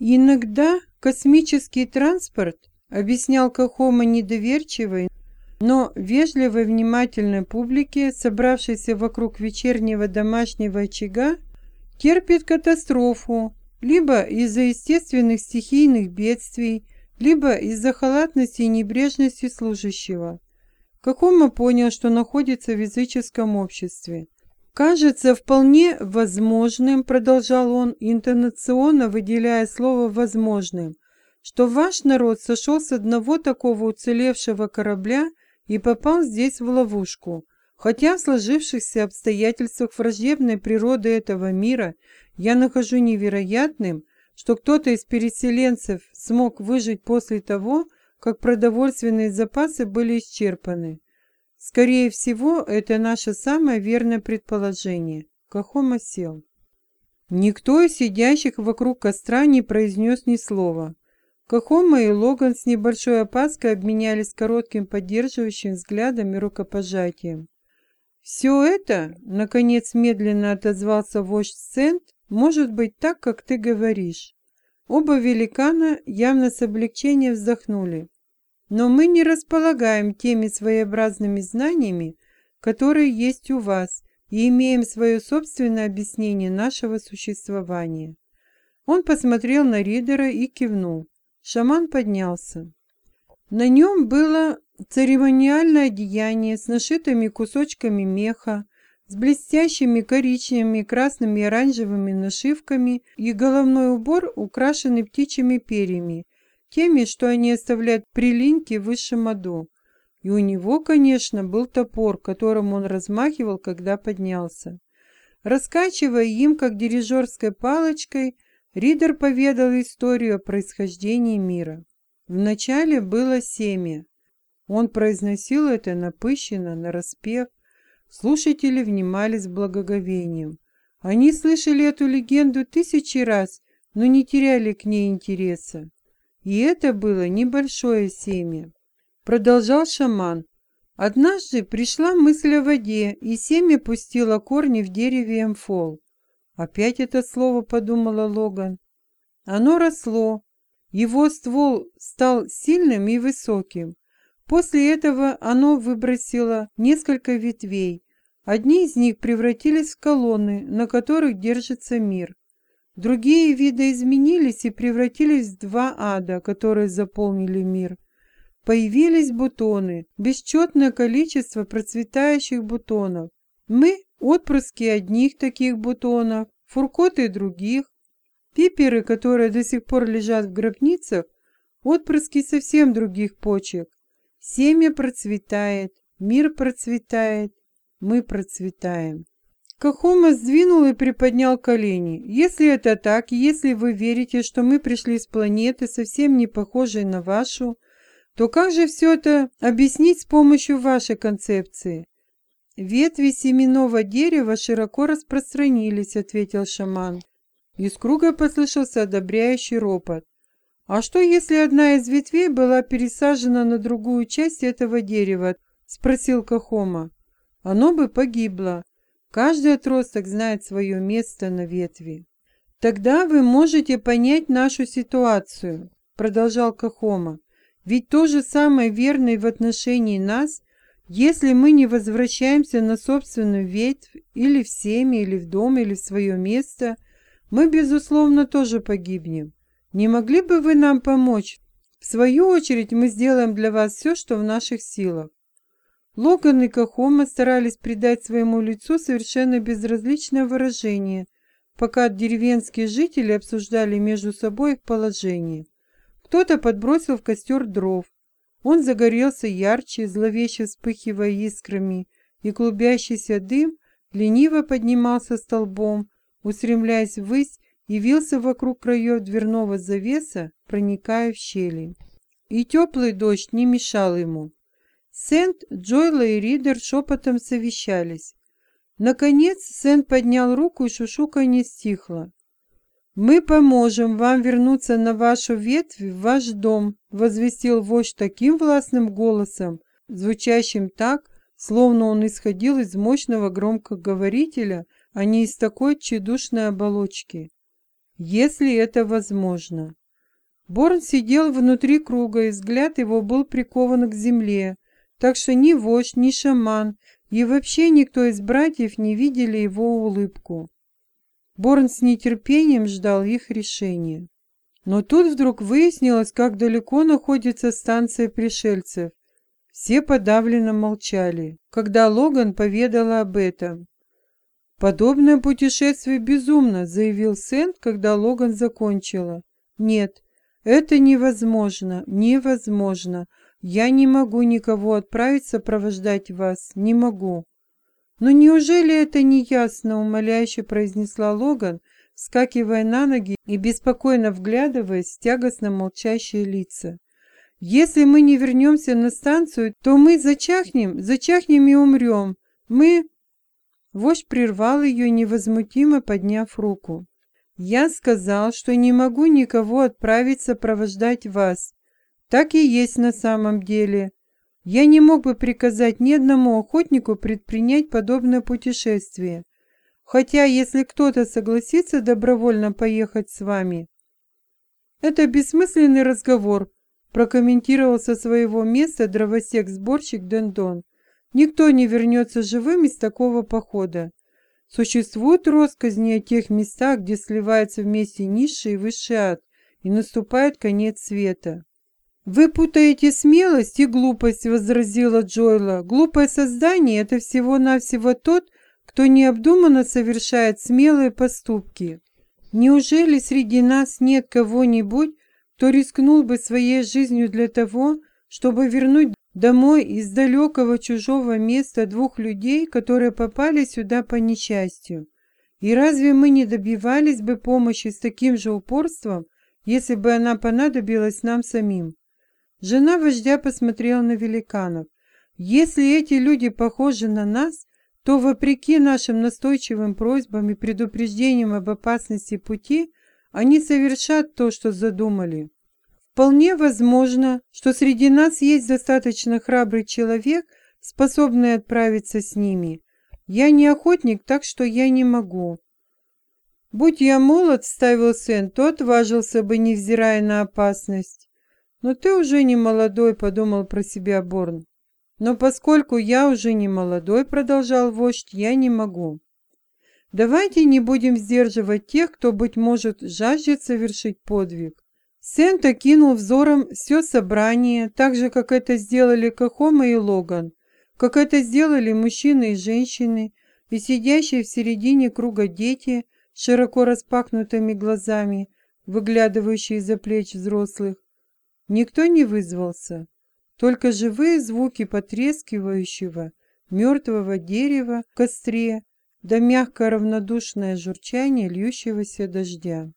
Иногда космический транспорт, объяснял Кахома недоверчивой, но вежливой внимательной публике, собравшейся вокруг вечернего домашнего очага, терпит катастрофу либо из-за естественных стихийных бедствий, либо из-за халатности и небрежности служащего. Кахома понял, что находится в языческом обществе. «Кажется вполне возможным», — продолжал он, интонационно выделяя слово «возможным», что ваш народ сошел с одного такого уцелевшего корабля и попал здесь в ловушку. Хотя в сложившихся обстоятельствах враждебной природы этого мира я нахожу невероятным, что кто-то из переселенцев смог выжить после того, как продовольственные запасы были исчерпаны. Скорее всего, это наше самое верное предположение. Кахома сел. Никто из сидящих вокруг костра не произнес ни слова. Кахома и Логан с небольшой опаской обменялись коротким поддерживающим взглядом и рукопожатием. «Все это, — наконец медленно отозвался вождь Сент, — может быть так, как ты говоришь». Оба великана явно с облегчением вздохнули. Но мы не располагаем теми своеобразными знаниями, которые есть у вас, и имеем свое собственное объяснение нашего существования. Он посмотрел на Ридера и кивнул. Шаман поднялся. На нем было церемониальное одеяние с нашитыми кусочками меха, с блестящими коричневыми, красными и оранжевыми нашивками и головной убор, украшенный птичьими перьями, теми, что они оставляют прилиньки в высшем аду. И у него, конечно, был топор, которым он размахивал, когда поднялся. Раскачивая им, как дирижерской палочкой, Ридер поведал историю о происхождении мира. Вначале было семя. Он произносил это напыщенно, нараспев. Слушатели внимали с благоговением. Они слышали эту легенду тысячи раз, но не теряли к ней интереса. И это было небольшое семя. Продолжал шаман. Однажды пришла мысль о воде, и семя пустило корни в дереве эмфол. Опять это слово подумала Логан. Оно росло. Его ствол стал сильным и высоким. После этого оно выбросило несколько ветвей. Одни из них превратились в колонны, на которых держится мир. Другие виды изменились и превратились в два ада, которые заполнили мир. Появились бутоны, бесчетное количество процветающих бутонов. Мы – отпрыски одних таких бутонов, фуркоты других. Пиперы, которые до сих пор лежат в гробницах, отпрыски совсем других почек. Семя процветает, мир процветает, мы процветаем. Кахома сдвинул и приподнял колени. «Если это так, если вы верите, что мы пришли с планеты, совсем не похожей на вашу, то как же все это объяснить с помощью вашей концепции?» «Ветви семенного дерева широко распространились», — ответил шаман. Из круга послышался одобряющий ропот. «А что, если одна из ветвей была пересажена на другую часть этого дерева?» — спросил Кахома. «Оно бы погибло. Каждый отросток знает свое место на ветви. Тогда вы можете понять нашу ситуацию, продолжал Кахома. Ведь то же самое верно и в отношении нас, если мы не возвращаемся на собственную ветвь или в семя, или в дом, или в свое место, мы, безусловно, тоже погибнем. Не могли бы вы нам помочь? В свою очередь мы сделаем для вас все, что в наших силах. Логан и Кахома старались придать своему лицу совершенно безразличное выражение, пока деревенские жители обсуждали между собой их положение. Кто-то подбросил в костер дров. Он загорелся ярче, зловеще вспыхивая искрами, и клубящийся дым лениво поднимался столбом, устремляясь ввысь и вился вокруг краев дверного завеса, проникая в щели. И теплый дождь не мешал ему. Сент, Джойла и Ридер шепотом совещались. Наконец Сент поднял руку, и шушука не стихла. «Мы поможем вам вернуться на вашу ветвь в ваш дом», возвестил вождь таким властным голосом, звучащим так, словно он исходил из мощного громкоговорителя, а не из такой тщедушной оболочки. если это возможно. Борн сидел внутри круга, и взгляд его был прикован к земле, так что ни вождь, ни шаман и вообще никто из братьев не видели его улыбку. Борн с нетерпением ждал их решения. Но тут вдруг выяснилось, как далеко находится станция пришельцев. Все подавленно молчали, когда Логан поведала об этом. «Подобное путешествие безумно», — заявил Сент, когда Логан закончила. «Нет, это невозможно, невозможно. Я не могу никого отправить сопровождать вас, не могу». «Но неужели это не ясно?» — умоляюще произнесла Логан, вскакивая на ноги и беспокойно вглядываясь в тягостно молчащие лица. «Если мы не вернемся на станцию, то мы зачахнем, зачахнем и умрем. Мы...» Вождь прервал ее, невозмутимо подняв руку. «Я сказал, что не могу никого отправить сопровождать вас. Так и есть на самом деле. Я не мог бы приказать ни одному охотнику предпринять подобное путешествие. Хотя, если кто-то согласится добровольно поехать с вами... Это бессмысленный разговор, прокомментировал со своего места дровосек-сборщик Дендон. Никто не вернется живым из такого похода. Существуют россказни о тех местах, где сливается вместе низший и высший ад, и наступает конец света. «Вы путаете смелость и глупость», — возразила Джойла. «Глупое создание — это всего-навсего тот, кто необдуманно совершает смелые поступки. Неужели среди нас нет кого-нибудь, кто рискнул бы своей жизнью для того, чтобы вернуть домой из далекого чужого места двух людей, которые попали сюда по несчастью? И разве мы не добивались бы помощи с таким же упорством, если бы она понадобилась нам самим? Жена вождя посмотрела на великанов. Если эти люди похожи на нас, то, вопреки нашим настойчивым просьбам и предупреждениям об опасности пути, они совершат то, что задумали. Вполне возможно, что среди нас есть достаточно храбрый человек, способный отправиться с ними. Я не охотник, так что я не могу. Будь я молод, ставил сын, то отважился бы, невзирая на опасность. «Но ты уже не молодой», — подумал про себя Борн. «Но поскольку я уже не молодой», — продолжал вождь, — «я не могу». «Давайте не будем сдерживать тех, кто, быть может, жаждет совершить подвиг». Сент окинул взором все собрание, так же, как это сделали Кахома и Логан, как это сделали мужчины и женщины, и сидящие в середине круга дети широко распахнутыми глазами, выглядывающие из-за плеч взрослых, Никто не вызвался, только живые звуки потрескивающего мертвого дерева в костре да мягкое равнодушное журчание льющегося дождя.